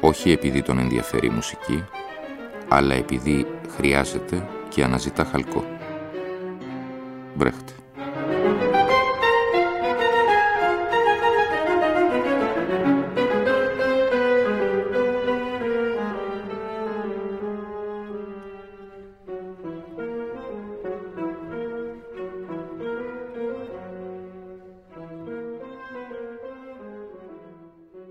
όχι επειδή τον ενδιαφέρει η μουσική, αλλά επειδή χρειάζεται και αναζητά χαλκό. Μπρέχτε.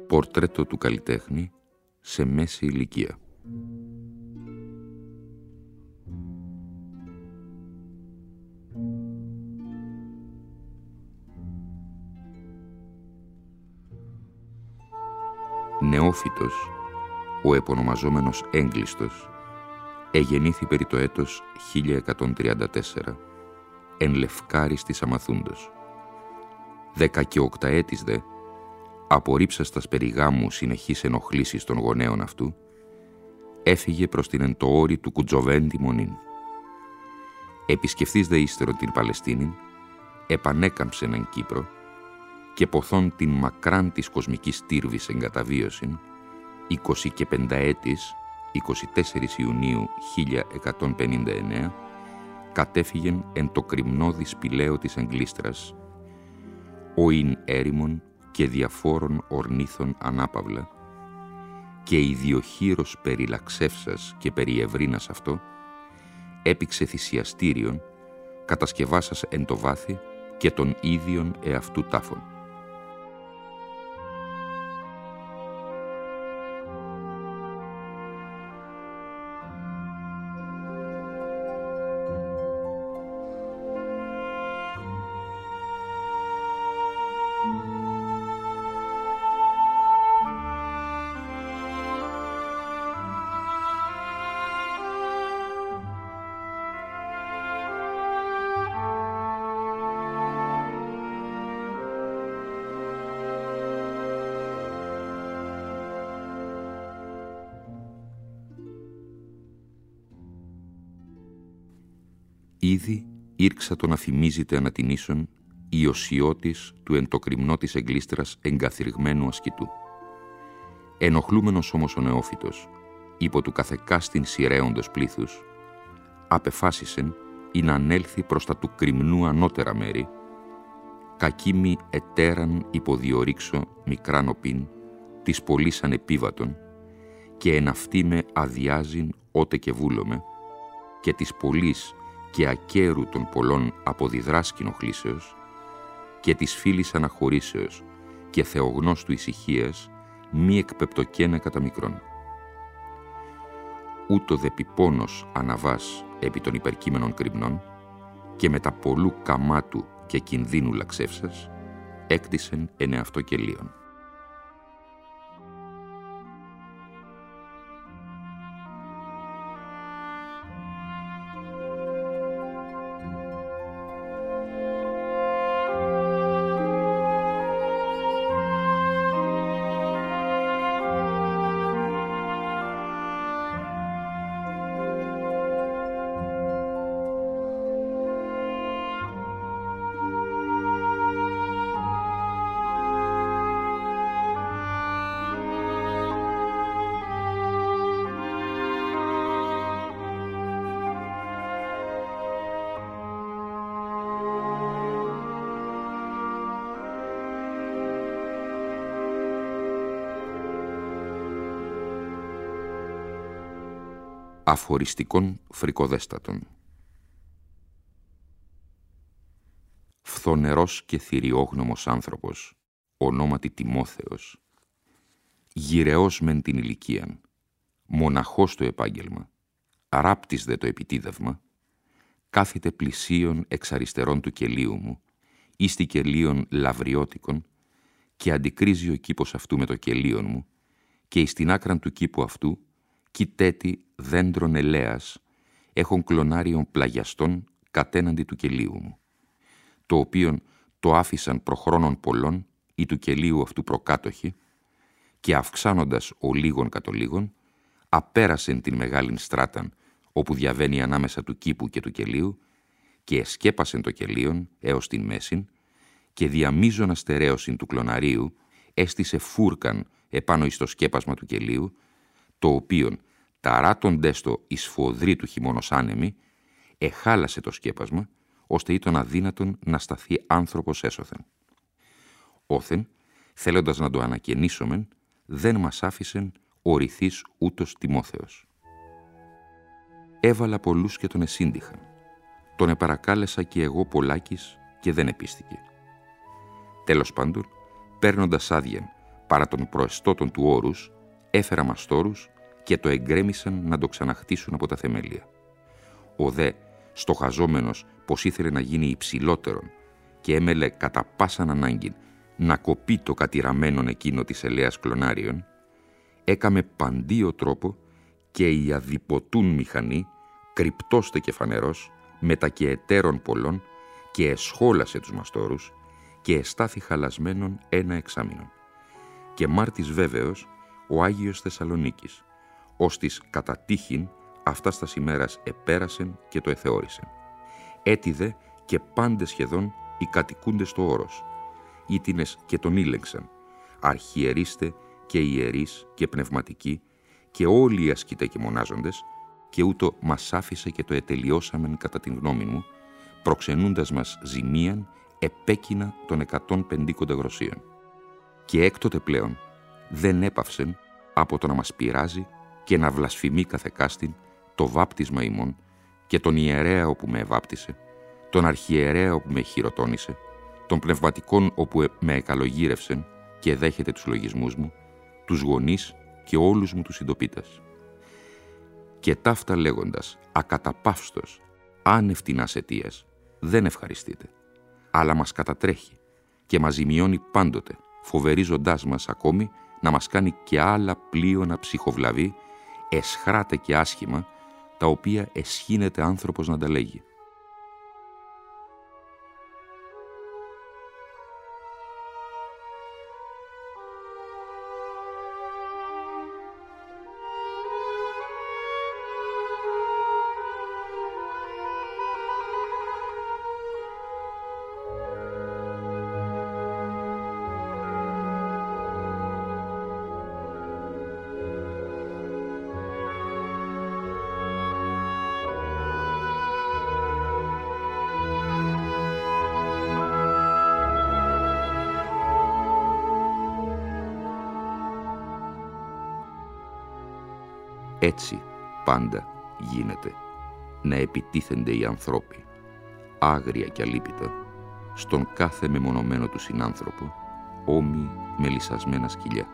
Πορτρέτο του καλλιτέχνη σε μέση ηλικία. Νεόφυτος, ο επωνομαζόμενος έγκλειστος, εγεννήθη περί το έτος 1134, εν Λευκάρης της Αμαθούντος. Δέκα και οκταέτης δε, απορρίψαστας περί γάμου συνεχείς ενοχλήσεις των γονέων αυτού, έφυγε προς την εντοόρη του Κουτζοβέντη Μονίν. Επισκεφθείς δε ύστερο την Παλαιστίνη, επανέκαμψε έναν Κύπρο και ποθών την μακράν της κοσμικής τύρβης εγκαταβίωσιν, 20 και πενταέτης, 24 Ιουνίου 1159, κατέφυγεν εν το κρυμνόδι σπηλαίο της Αγγλίστρας, ο ειν έρημον και διαφόρων ορνήθων ανάπαυλα και ιδιοχείρος περί λαξεύσας και περί ευρύνας αυτό, έπηξε θυσιαστήριον, κατασκευάσας εν το βάθη και των ίδιων εαυτού τάφων. Ήδη ήρξα το να θυμίζεται ανατινήσεων η οσιώτης του εν το κρυμνό της εγκλίστρας εγκαθριγμένου ασκητού. Ενοχλούμενος όμως ο νεόφυτος, υπό του καθεκάστην σειραίοντος πλήθους, απεφάσισεν ή να ανέλθει προς τα του κρυμνού ανώτερα μέρη, κακίμη ετέραν υποδιορίξω μικράν οπίν, της πολλής ανεπίβατον, και εν αυτή με αδειάζειν ότε και βούλομαι, και της πολλής και ακέρου των πολλών αποδιδράς κοινοχλήσεως και της φίλης αναχωρήσεως και θεογνώστου ησυχίας μη εκπεπτοκένα κατά μικρόν. Ούτω δε πιπώνος αναβάς επί των υπερκείμενων κρυμνών και με τα πολλού καμάτου και κινδύνου λαξεύσας έκτισεν εν αφοριστικών φρικοδέστατων. Φθονερός και θηριόγνωμος άνθρωπος, ονόματι Τιμόθεος, γυρεός μεν την ηλικίαν, μοναχός το επάγγελμα, αράπτης δε το επιτίδευμα, κάθεται πλησίον εξ αριστερών του κελίου μου, ίστη κελίων λαβριώτικων, και αντικρίζει ο κήπος αυτού με το κελίον μου, και εις την άκραν του κήπου αυτού κοιτέτη δέντρων ελέας έχουν κλονάριον πλαγιαστών κατέναντι του κελίου μου, το οποίον το άφησαν προχρόνων πολλών ή του κελίου αυτού προκάτοχοι και αυξάνοντας ο λίγον κατ' λίγον, απέρασεν την μεγάλην στράταν όπου διαβαίνει ανάμεσα του κήπου και του κελίου και εσκέπασεν το κελίον έως την μέσην και διαμίζων αστερέωσιν του κλοναρίου έστησε φούρκαν επάνω εις το σκέπασμα του κελίου, το οποίον ταράτοντες το εις φοδρή του χειμώνος άνεμη, εχάλασε το σκέπασμα, ώστε ήταν αδύνατον να σταθεί άνθρωπος έσωθεν. Όθεν, θέλοντας να το ανακαινήσομεν, δεν μας άφησεν ο ρηθής ούτως Τιμόθεος. Έβαλα πολλούς και τον εσύντυχαν. Τον επαρακάλεσα και εγώ πολλάκις και δεν επίστηκε. Τέλος πάντων, παίρνοντας άδεια παρά των προεστώτων του όρους, έφερα μαστόρους και το εγκρέμισαν να το ξαναχτίσουν από τα θεμέλια. Ο δε, στοχαζόμενος πως ήθελε να γίνει υψηλότερον και έμελε κατά πάσαν ανάγκη να κοπεί το κατηραμένον εκείνο της ελέας κλονάριον, έκαμε παντίο τρόπο και η αδιποτούν μηχανή, κρυπτώστε και φανερός, μετά και εταίρων πολλών, και εσχόλασε τους μαστόρους και εστάθη χαλασμένον ένα εξάμεινο. Και μάρτης βέβαιος ο Άγιος Θεσσαλονίκης, ως της κατά τύχην αυτάς στα ημέρας επέρασεν και το εθεώρησεν. Έτιδε και πάντε σχεδόν οι κατοικούντες στο όρος, ήτινες και τον ήλεγξαν, αρχιερίστε και ιερείς και πνευματικοί και όλοι οι ασκητέ και μονάζοντες και ούτω μας άφησε και το ετελειώσαμεν κατά την γνώμη μου, προξενούντας μας ζημίαν επέκεινα των 150 κονταγροσίων. Και έκτοτε πλέον δεν έπαυσεν από το να μας πειράζει και να βλασφημεί καθεκάστην το βάπτισμα ημών και τον ιερέα όπου με ευάπτισε, τον αρχιερέα όπου με χειροτώνησε, των πνευματικών όπου με εκαλογύρευσεν και δέχεται τους λογισμούς μου, τους γονείς και όλους μου τους συντοπίτας. Και ταύτα λέγοντας, ακαταπαύστος, άνευ αιτίας, δεν ευχαριστείτε, αλλά μας κατατρέχει και μας ζημιώνει πάντοτε, φοβερίζοντάς μας ακόμη να μας κάνει και άλλα πλοίωνα ψυχοβλαβή, εσχράτε και άσχημα, τα οποία εσχύνεται άνθρωπος να τα λέγει. Έτσι πάντα γίνεται να επιτίθενται οι ανθρώποι, άγρια και αλίπητα, στον κάθε μεμονωμένο του συνάνθρωπο, όμοι με λυσασμένα σκυλιά.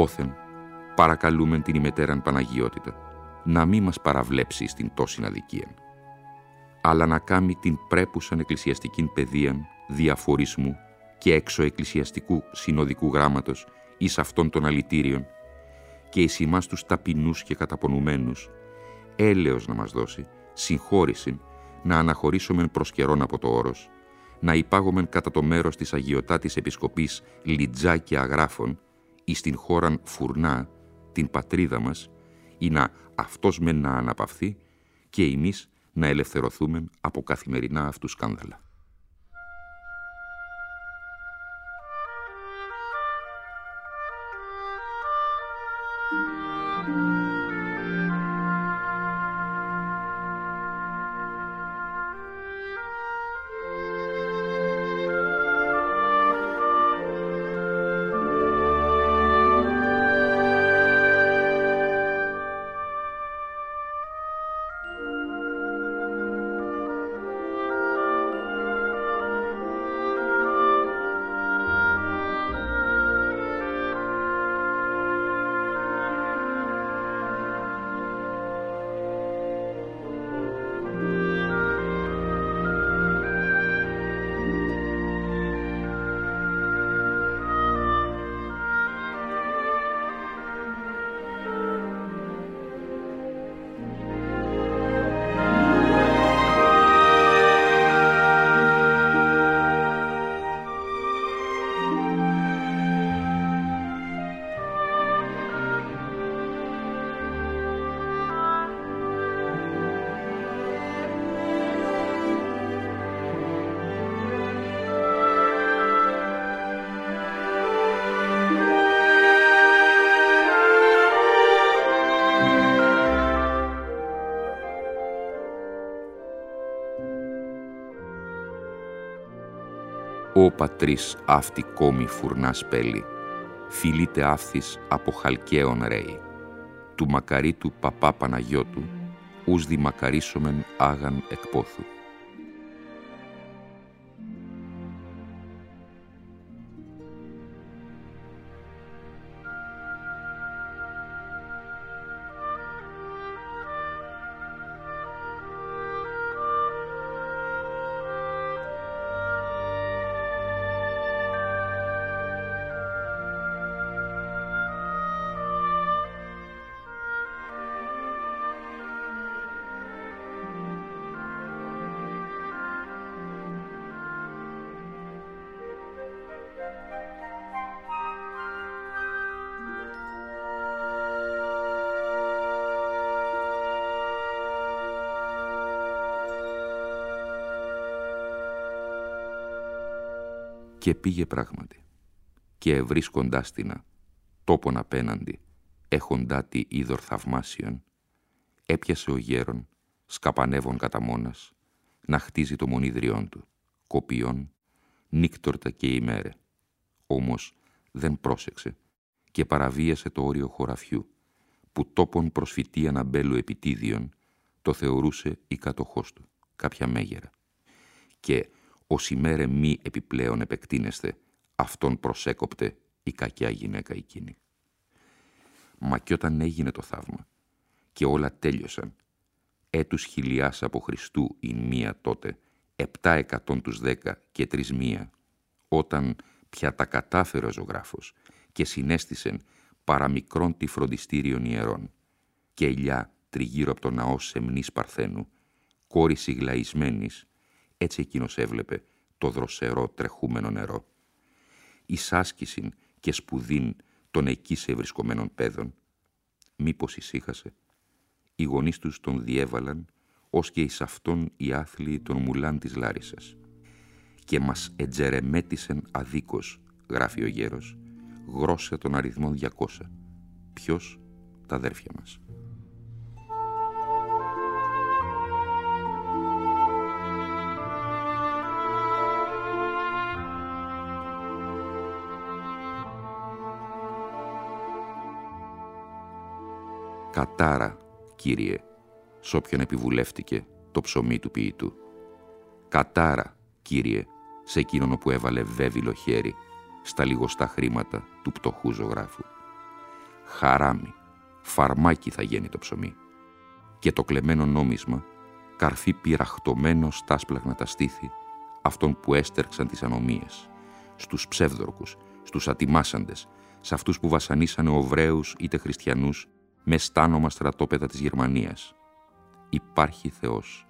Όθεν, παρακαλούμε την ημετέραν Παναγιότητα, να μη μας παραβλέψει στην τόση αδικία, αλλά να κάνει την πρέπουσαν εκκλησιαστικήν παιδείαν διαφορισμού και εξωεκκλησιαστικού συνοδικού γράμματος εις αυτών των αλητήριων και εις ημάς τους ταπεινούς και καταπονουμένους, έλεος να μας δώσει, συγχώρηση να αναχωρήσουμε προς καιρόν από το όρος, να υπάγομεν κατά το μέρος της αγιωτάτης επισκοπής Λιτζά και Αγράφων, ή στην χώραν Φουρνά, την πατρίδα μας, ή να αυτός με να αναπαυθεί και εμείς να ελευθερωθούμε από καθημερινά αυτού σκάνδαλα. «Ω πατρίς αυτή κόμη φουρνά σπέλη, φιλείτε άφθης από χαλκαίων ρέι, του μακαρίτου παπά Παναγιώτου, ους δημακαρίσομεν άγαν εκπόθου». Και πήγε πράγματι. Και βρίσκοντάς την τόπον απέναντι, έχοντά τη είδωρ θαυμάσιον, έπιασε ο γέρον, σκαπανεύων κατά μόνας, να χτίζει το μονίδριόν του, κοπιών, νύκτορτα και ημέρε. Όμως δεν πρόσεξε και παραβίασε το όριο χωραφιού, που τόπον προσφυτή αναμπέλου επιτίδιον, το θεωρούσε η κατοχός του, κάποια μέγερα. Και ως ημέρε μη επιπλέον επεκτείνεστε, αυτόν προσέκοπτε η κακιά γυναίκα εκείνη. Μα κι όταν έγινε το θαύμα και όλα τέλειωσαν, έτους χιλιάς από Χριστού η μία τότε, επτά εκατόν τους δέκα και τρεις μία, όταν πια τα κατάφερε ο ζωγράφος και συνέστησεν παραμικρόν τη φροντιστήριον ιερών και ελιά τριγύρω από το ναό Σεμνής Παρθένου, κόρηση γλαϊσμένης, έτσι εκείνος έβλεπε το δροσερό τρεχούμενο νερό. Η άσκηση και σπουδήν των εκεί σε βρισκομένων παιδών. Μήπως ησύχασε. Οι γονείς τους τον διέβαλαν, ως και εις αυτόν οι άθλοι των μουλάν της Λάρισας. Και μας ετζερεμέτησεν αδίκως, γράφει ο γέρος, γρώσε τον αριθμό 200. Ποιος, τα αδέρφια μας. Κατάρα, Κύριε, σ' όποιον επιβουλεύτηκε το ψωμί του ποιητού. Κατάρα, Κύριε, σε εκείνον που έβαλε βέβυλο χέρι στα λιγοστά χρήματα του πτωχού ζωγράφου. Χαράμι, φαρμάκι θα γίνει το ψωμί. Και το κλεμμένο νόμισμα, καρφί πειραχτωμένο στάσπλαγνα τα στήθη, αυτών που έστερξαν τις ανομίες, στους ψεύδορκους, στους ατιμάσαντες, σε αυτούς που βασανίσανε Οβραίους είτε Χριστιανούς με στάνομα στρατόπεδα της Γερμανίας. Υπάρχει Θεός.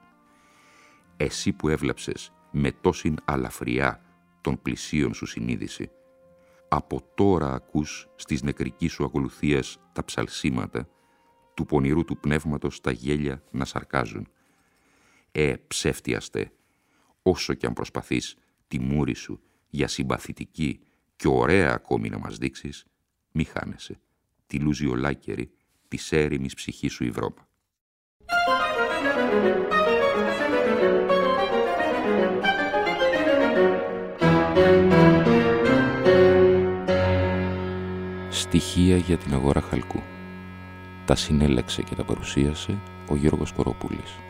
Εσύ που έβλεψες με τόσην αλαφριά των πλησίων σου συνείδηση, από τώρα ακούς στις νεκρικής σου ακολουθίας τα ψαλσίματα του πονηρού του πνεύματος τα γέλια να σαρκάζουν. Ε, ψεύτιαστε, όσο κι αν προσπαθείς τη μούρη σου για συμπαθητική και ωραία ακόμη να μας δείξεις, μη χάνεσαι. Τη λούζει ολάκερη της έρημης ψυχής σου η Ευρώπη. Στοιχεία για την αγορά χαλκού. Τα συνέλεξε και τα παρουσίασε ο Γιώργος Κοροπούλης.